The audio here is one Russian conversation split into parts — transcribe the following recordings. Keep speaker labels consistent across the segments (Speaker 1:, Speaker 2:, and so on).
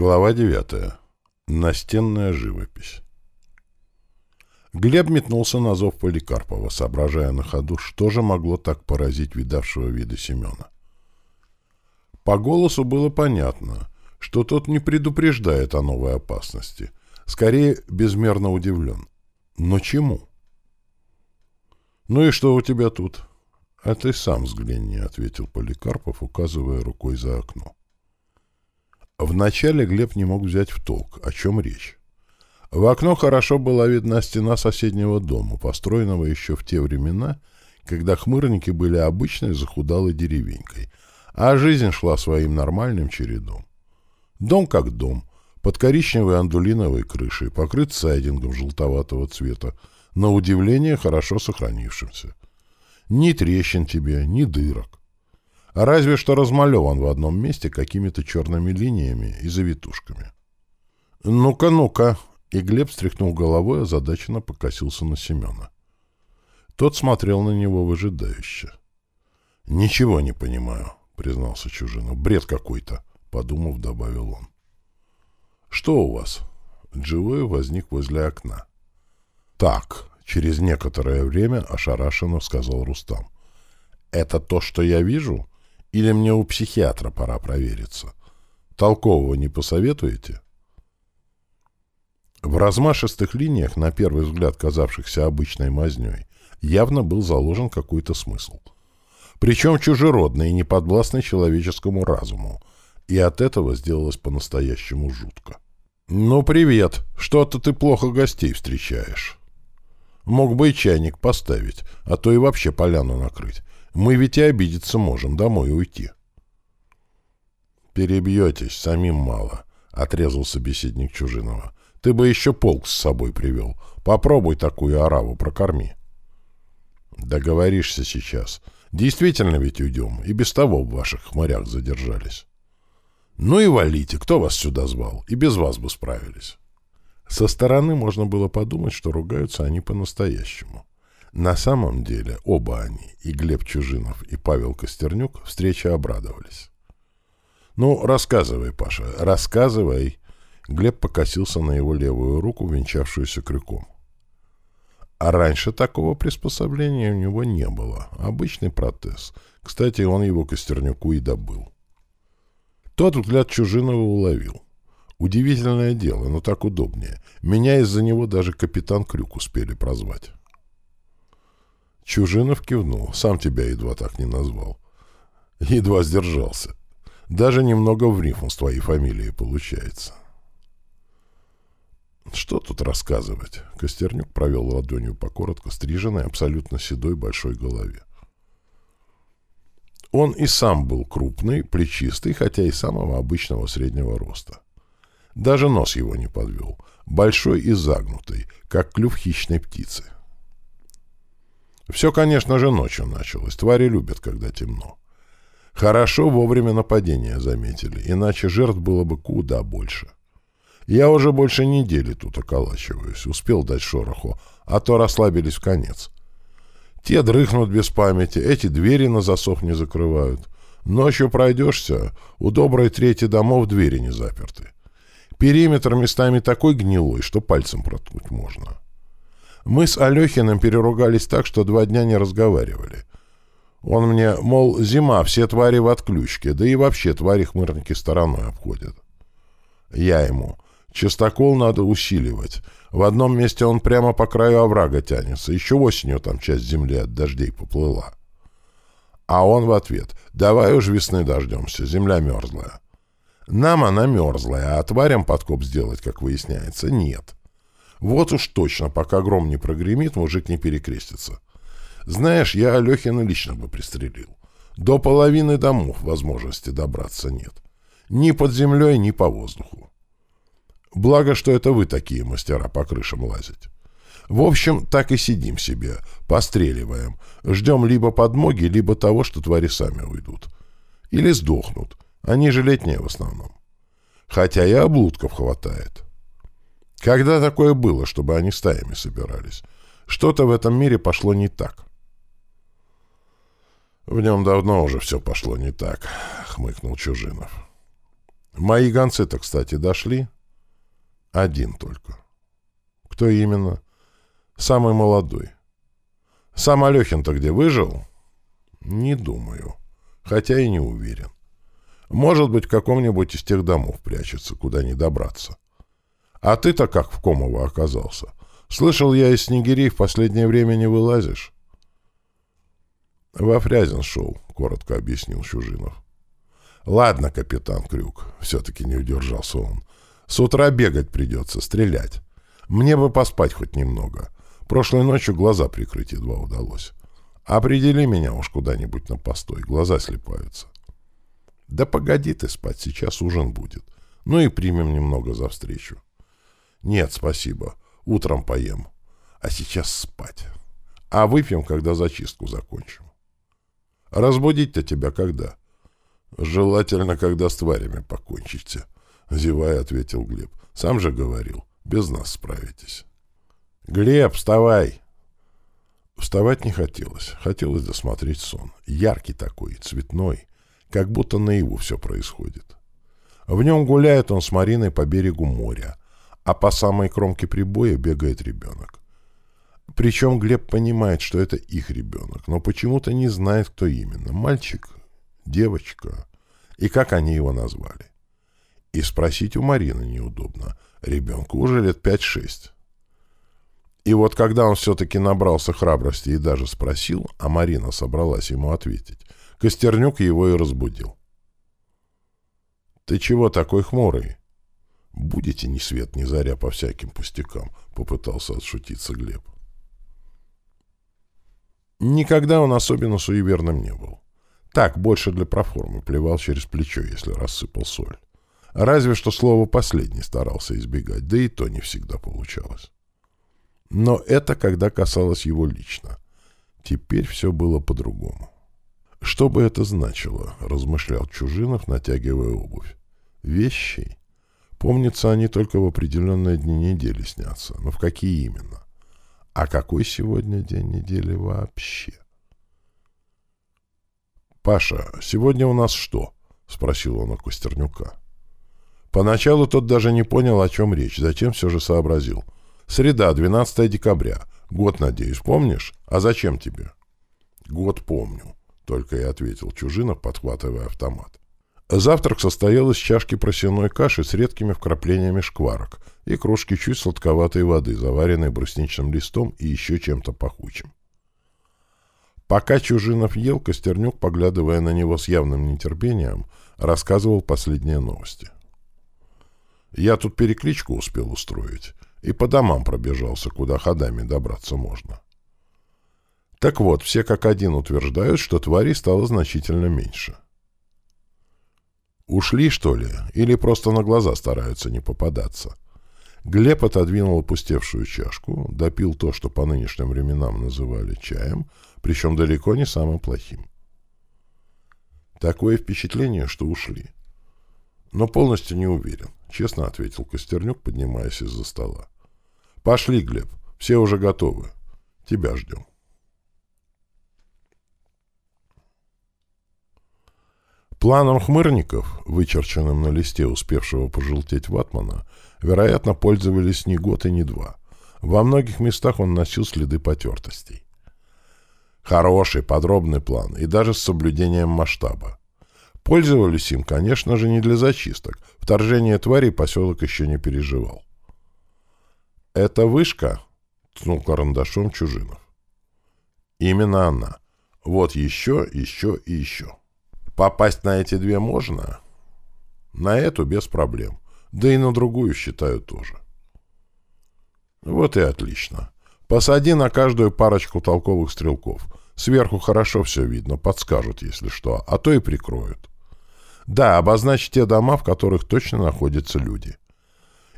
Speaker 1: Глава 9. Настенная живопись. Глеб метнулся на зов Поликарпова, соображая на ходу, что же могло так поразить видавшего вида Семена. По голосу было понятно, что тот не предупреждает о новой опасности, скорее безмерно удивлен. Но чему? «Ну и что у тебя тут?» «А ты сам взгляни», — ответил Поликарпов, указывая рукой за окно. Вначале Глеб не мог взять в толк, о чем речь. В окно хорошо была видна стена соседнего дома, построенного еще в те времена, когда хмырники были обычной захудалой деревенькой, а жизнь шла своим нормальным чередом. Дом как дом, под коричневой андулиновой крышей, покрыт сайдингом желтоватого цвета, на удивление хорошо сохранившимся. Ни трещин тебе, ни дырок разве что размалеван в одном месте какими-то черными линиями и завитушками. «Ну-ка, ну-ка!» И Глеб стряхнул головой, озадаченно покосился на Семена. Тот смотрел на него выжидающе. «Ничего не понимаю», — признался Чужинов. «Бред какой-то», — подумав, добавил он. «Что у вас?» Дживой возник возле окна. «Так», — через некоторое время ошарашенно сказал Рустам. «Это то, что я вижу?» Или мне у психиатра пора провериться? Толкового не посоветуете? В размашистых линиях, на первый взгляд казавшихся обычной мазнёй, явно был заложен какой-то смысл. Причем чужеродный и неподвластный человеческому разуму. И от этого сделалось по-настоящему жутко. «Ну, привет! Что-то ты плохо гостей встречаешь. Мог бы и чайник поставить, а то и вообще поляну накрыть. Мы ведь и обидеться можем, домой уйти. «Перебьетесь, самим мало», — отрезал собеседник Чужинова. «Ты бы еще полк с собой привел. Попробуй такую ораву прокорми». «Договоришься сейчас. Действительно ведь уйдем, и без того в ваших хмырях задержались». «Ну и валите, кто вас сюда звал? И без вас бы справились». Со стороны можно было подумать, что ругаются они по-настоящему. На самом деле оба они, и Глеб Чужинов, и Павел Костернюк, встрече обрадовались. «Ну, рассказывай, Паша, рассказывай!» Глеб покосился на его левую руку, венчавшуюся крюком. А раньше такого приспособления у него не было. Обычный протез. Кстати, он его Костернюку и добыл. Тот взгляд Чужинова уловил. Удивительное дело, но так удобнее. Меня из-за него даже капитан Крюк успели прозвать. Чужинов кивнул. Сам тебя едва так не назвал. Едва сдержался. Даже немного в рифму с твоей фамилией получается. Что тут рассказывать? Костернюк провел ладонью по коротко стриженной, абсолютно седой большой голове. Он и сам был крупный, плечистый, хотя и самого обычного среднего роста. Даже нос его не подвел. Большой и загнутый, как клюв хищной птицы. Все, конечно же, ночью началось. Твари любят, когда темно. Хорошо вовремя нападения заметили, иначе жертв было бы куда больше. Я уже больше недели тут околачиваюсь, успел дать шороху, а то расслабились в конец. Те дрыхнут без памяти, эти двери на засов не закрывают. Ночью пройдешься, у доброй трети домов двери не заперты. Периметр местами такой гнилой, что пальцем проткнуть можно. Мы с Алехиным переругались так, что два дня не разговаривали. Он мне, мол, зима, все твари в отключке, да и вообще твари хмырники стороной обходят. Я ему, частокол надо усиливать. В одном месте он прямо по краю оврага тянется, еще осенью там часть земли от дождей поплыла. А он в ответ, давай уж весны дождемся, земля мерзлая. Нам она мерзлая, а тварям подкоп сделать, как выясняется, нет. Вот уж точно, пока гром не прогремит, мужик не перекрестится. Знаешь, я Алехина лично бы пристрелил. До половины домов возможности добраться нет. Ни под землей, ни по воздуху. Благо, что это вы такие мастера по крышам лазить. В общем, так и сидим себе, постреливаем. Ждем либо подмоги, либо того, что твари сами уйдут. Или сдохнут. Они же летние в основном. Хотя и облудков хватает. Когда такое было, чтобы они стаями собирались? Что-то в этом мире пошло не так. В нем давно уже все пошло не так, хмыкнул Чужинов. Мои гонцы-то, кстати, дошли? Один только. Кто именно? Самый молодой. Сам Алехин-то где выжил? Не думаю. Хотя и не уверен. Может быть, в каком-нибудь из тех домов прячется, куда не добраться. А ты-то как в Комово оказался? Слышал я, из снегирей в последнее время не вылазишь. Во Фрязин шел, коротко объяснил Чужинов. Ладно, капитан Крюк, все-таки не удержался он. С утра бегать придется, стрелять. Мне бы поспать хоть немного. Прошлой ночью глаза прикрыть едва удалось. Определи меня уж куда-нибудь на постой, глаза слепаются. Да погоди ты спать, сейчас ужин будет. Ну и примем немного за встречу. Нет, спасибо, утром поем. А сейчас спать. А выпьем, когда зачистку закончим. Разбудить-то тебя когда? Желательно, когда с тварями покончите. Зевая, ответил Глеб. Сам же говорил, без нас справитесь. Глеб, вставай! Вставать не хотелось. Хотелось досмотреть сон. Яркий такой, цветной. Как будто наяву все происходит. В нем гуляет он с Мариной по берегу моря, а по самой кромке прибоя бегает ребенок. Причем Глеб понимает, что это их ребенок, но почему-то не знает, кто именно. Мальчик, девочка, и как они его назвали. И спросить у Марины неудобно. Ребенку уже лет пять-шесть. И вот когда он все-таки набрался храбрости и даже спросил, а Марина собралась ему ответить, Костернюк его и разбудил. «Ты чего такой хмурый?» «Будете ни свет, ни заря по всяким пустякам», — попытался отшутиться Глеб. Никогда он особенно суеверным не был. Так, больше для проформы, плевал через плечо, если рассыпал соль. Разве что слово «последний» старался избегать, да и то не всегда получалось. Но это когда касалось его лично. Теперь все было по-другому. Что бы это значило, размышлял Чужинов, натягивая обувь. Вещи? Помнится, они только в определенные дни недели снятся. Но в какие именно? А какой сегодня день недели вообще? «Паша, сегодня у нас что?» — спросил он у Костернюка. Поначалу тот даже не понял, о чем речь, затем все же сообразил. «Среда, 12 декабря. Год, надеюсь, помнишь? А зачем тебе?» «Год помню», — только и ответил Чужинов, подхватывая автомат. Завтрак состоял из чашки просеной каши с редкими вкраплениями шкварок и кружки чуть сладковатой воды, заваренной брусничным листом и еще чем-то пахучим. Пока Чужинов ел, Костернюк, поглядывая на него с явным нетерпением, рассказывал последние новости. «Я тут перекличку успел устроить и по домам пробежался, куда ходами добраться можно. Так вот, все как один утверждают, что тварей стало значительно меньше. Ушли, что ли, или просто на глаза стараются не попадаться?» Глеб отодвинул опустевшую чашку, допил то, что по нынешним временам называли чаем, причем далеко не самым плохим. Такое впечатление, что ушли. Но полностью не уверен, честно ответил Костернюк, поднимаясь из-за стола. Пошли, Глеб, все уже готовы. Тебя ждем. Планом хмырников, вычерченным на листе успевшего пожелтеть ватмана, вероятно, пользовались не год и не два. Во многих местах он носил следы потертостей. Хороший, подробный план, и даже с соблюдением масштаба. Пользовались им, конечно же, не для зачисток. Вторжение тварей поселок еще не переживал. «Это вышка?» — ткнул карандашом Чужинов. «Именно она. Вот еще, еще и еще. Попасть на эти две можно?» «На эту без проблем. Да и на другую, считаю, тоже». «Вот и отлично. Посади на каждую парочку толковых стрелков. Сверху хорошо все видно, подскажут, если что, а то и прикроют. Да, обозначь те дома, в которых точно находятся люди.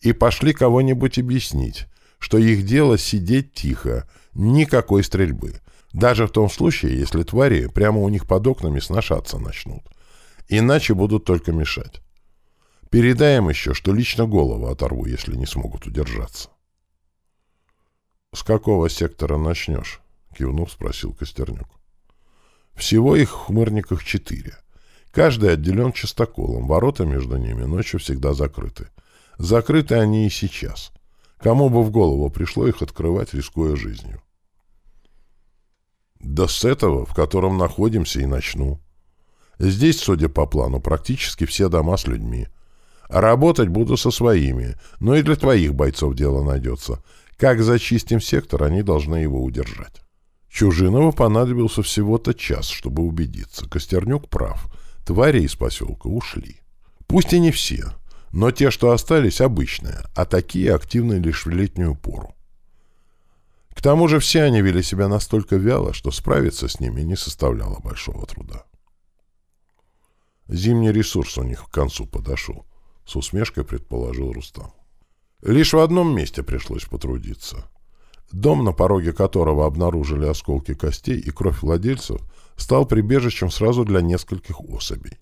Speaker 1: И пошли кого-нибудь объяснить, что их дело сидеть тихо, никакой стрельбы. Даже в том случае, если твари прямо у них под окнами сношаться начнут. Иначе будут только мешать. Передаем еще, что лично голову оторву, если не смогут удержаться. «С какого сектора начнешь?» — кивнув, спросил Костернюк. «Всего их в хмырниках четыре. Каждый отделен частоколом, ворота между ними ночью всегда закрыты. Закрыты они и сейчас. Кому бы в голову пришло их открывать, рискуя жизнью? Да с этого, в котором находимся, и начну. Здесь, судя по плану, практически все дома с людьми. Работать буду со своими, но и для твоих бойцов дело найдется. Как зачистим сектор, они должны его удержать. Чужинову понадобился всего-то час, чтобы убедиться. Костернюк прав. Твари из поселка ушли. Пусть и не все, но те, что остались, обычные, а такие активны лишь в летнюю пору. К тому же все они вели себя настолько вяло, что справиться с ними не составляло большого труда. Зимний ресурс у них к концу подошел, с усмешкой предположил Рустам. Лишь в одном месте пришлось потрудиться. Дом, на пороге которого обнаружили осколки костей и кровь владельцев, стал прибежищем сразу для нескольких особей.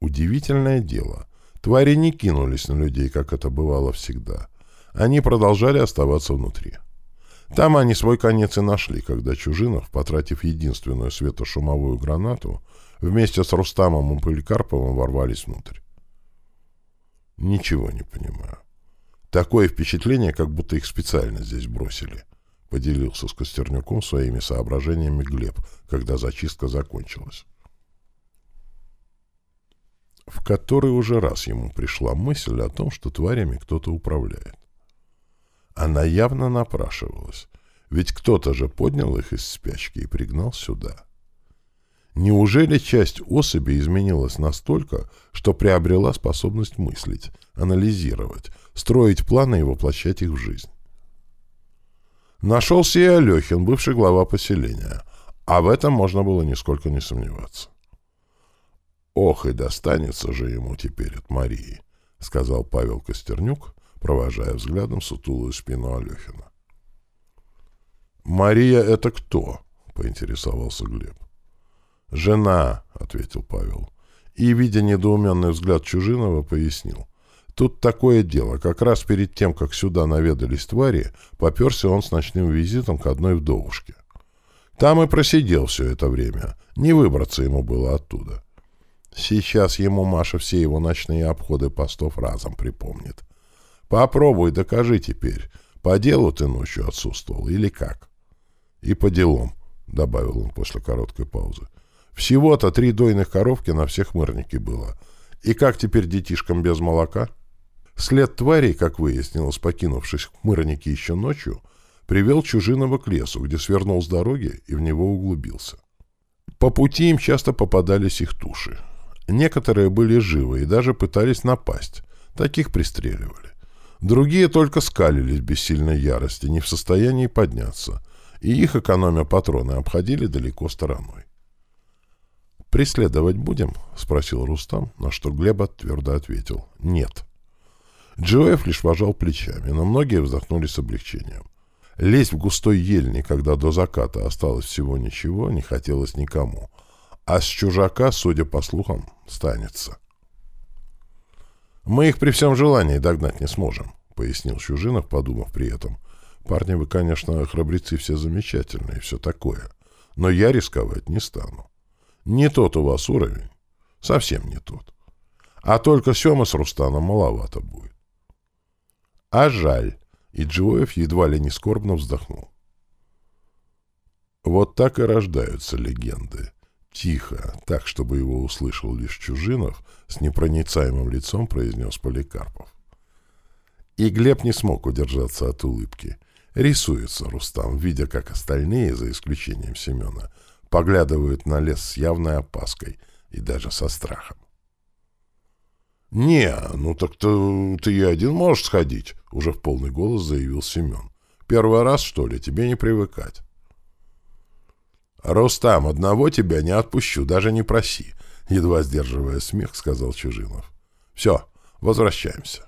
Speaker 1: Удивительное дело, твари не кинулись на людей, как это бывало всегда. Они продолжали оставаться внутри. Там они свой конец и нашли, когда Чужинов, потратив единственную светошумовую гранату, вместе с Рустамом и Поликарповым ворвались внутрь. Ничего не понимаю. Такое впечатление, как будто их специально здесь бросили. Поделился с Костернюком своими соображениями Глеб, когда зачистка закончилась. В который уже раз ему пришла мысль о том, что тварями кто-то управляет. Она явно напрашивалась, ведь кто-то же поднял их из спячки и пригнал сюда. Неужели часть особи изменилась настолько, что приобрела способность мыслить, анализировать, строить планы и воплощать их в жизнь? Нашелся и Алехин, бывший глава поселения, а в этом можно было нисколько не сомневаться. «Ох, и достанется же ему теперь от Марии», — сказал Павел Костернюк, провожая взглядом сутулую спину Алехина. «Мария — это кто?» — поинтересовался Глеб. «Жена», — ответил Павел. И, видя недоуменный взгляд Чужинова, пояснил. «Тут такое дело. Как раз перед тем, как сюда наведались твари, поперся он с ночным визитом к одной вдовушке. Там и просидел все это время. Не выбраться ему было оттуда. Сейчас ему Маша все его ночные обходы постов разом припомнит. Попробуй, докажи теперь, по делу ты ночью отсутствовал или как?» «И по делам», — добавил он после короткой паузы. Всего-то три дойных коровки на всех мырнике было. И как теперь детишкам без молока? След тварей, как выяснилось, покинувшись в мырнике еще ночью, привел Чужинова к лесу, где свернул с дороги и в него углубился. По пути им часто попадались их туши. Некоторые были живы и даже пытались напасть. Таких пристреливали. Другие только скалились без сильной ярости, не в состоянии подняться, и их, экономя патроны, обходили далеко стороной. «Преследовать будем?» — спросил Рустам, на что Глеба твердо ответил «нет». Джоэф лишь пожал плечами, но многие вздохнули с облегчением. Лезть в густой ельник, когда до заката осталось всего ничего, не хотелось никому. А с чужака, судя по слухам, станется. «Мы их при всем желании догнать не сможем», — пояснил Чужинов, подумав при этом. «Парни, вы, конечно, храбрецы все замечательные, все такое, но я рисковать не стану. Не тот у вас уровень. Совсем не тот. А только Сема с Рустаном маловато будет. А жаль. И Джоев едва ли не скорбно вздохнул. Вот так и рождаются легенды. Тихо, так, чтобы его услышал лишь Чужинов, с непроницаемым лицом произнес Поликарпов. И Глеб не смог удержаться от улыбки. Рисуется Рустам, видя, как остальные, за исключением Семена, поглядывают на лес с явной опаской и даже со страхом. «Не, ну так-то ты и один можешь сходить», — уже в полный голос заявил Семен. «Первый раз, что ли, тебе не привыкать». «Рустам, одного тебя не отпущу, даже не проси», — едва сдерживая смех, сказал Чужинов. «Все, возвращаемся».